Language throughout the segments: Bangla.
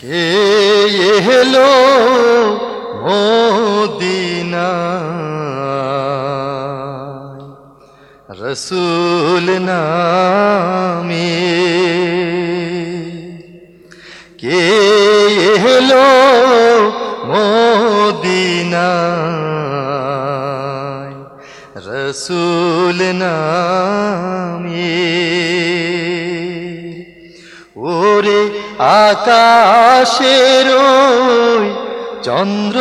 কে এলো মোদিনা রসুল নামে কে এলো মোদিনা রসুল নামে ওরে আকাশের চন্দ্র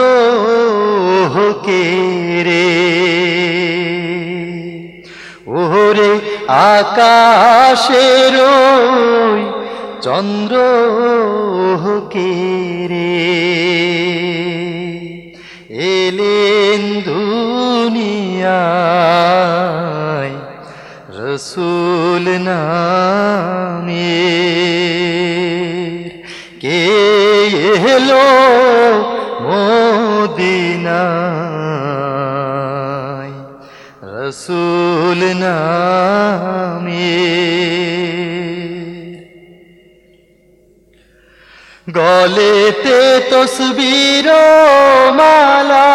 কে রে? ওরে আকাশের চন্দ্র কে রে? এলেন দুনিয়ায় রসুল নামে এলো মোদিনা রসুল নামে গলেতে তসবির মালা।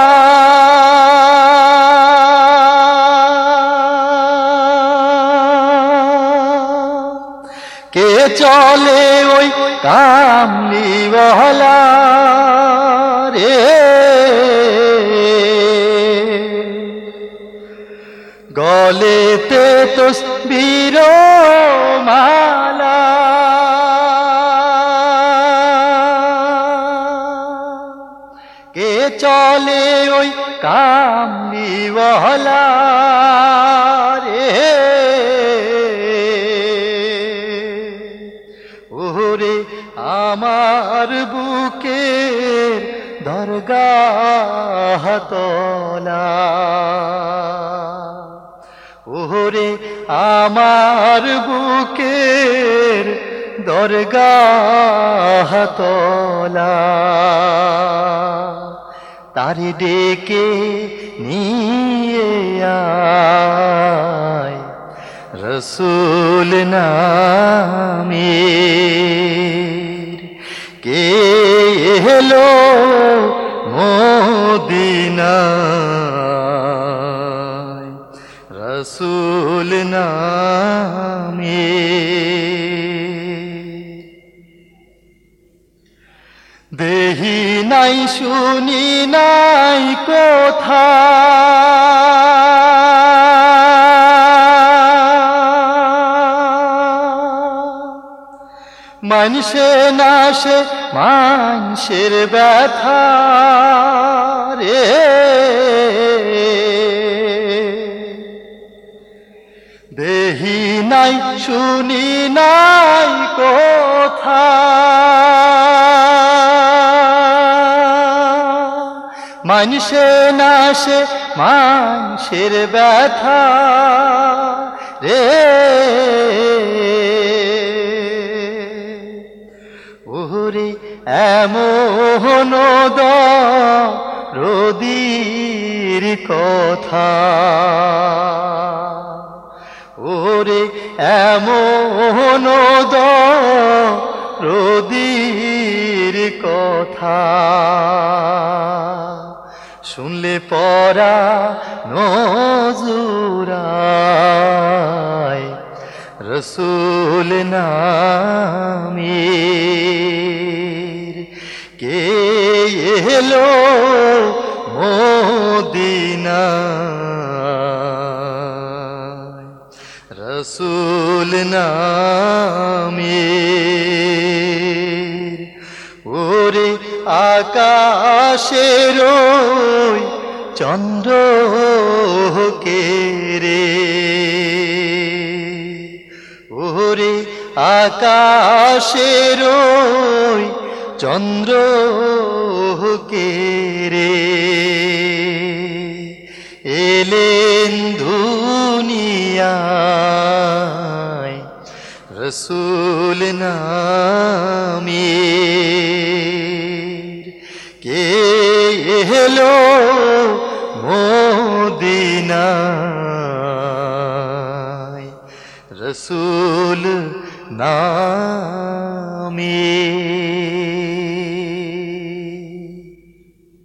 কে চলে ওই কামলিওয়ালা রে? গলেতে তসবির মালা। কে চলে ওই কামলিওয়ালা আমার বুকে দরগাহ তলা। ওরে আমার বুকের দরগাহ তলা। তারে ডেকে নিয়ে আয় রসুল নামে। কে এলো মোদিনায়। রসুল নামে। দেহি নাই শুনি নাই কোথা মানুষে নাশে, মানুষের ব্যথা রে। দেহি নাই, শুনি নাই কোথা। মানুষে নাশে, মানুষের ব্যথা রে। ওরে এমন রদির কথা। ওরে এমন রদির কথা। শুনলে পরা নজুরায় রসুল নামের এলো মোদিনায়। রসুল নামের ওরে আকাশের চন্দ্র কে রে? ওরে আকাশের চন্দ্র কে রে? এলেন দুনিয়ায় রসুল নামে কে এলো মোদিনায়? রসুল না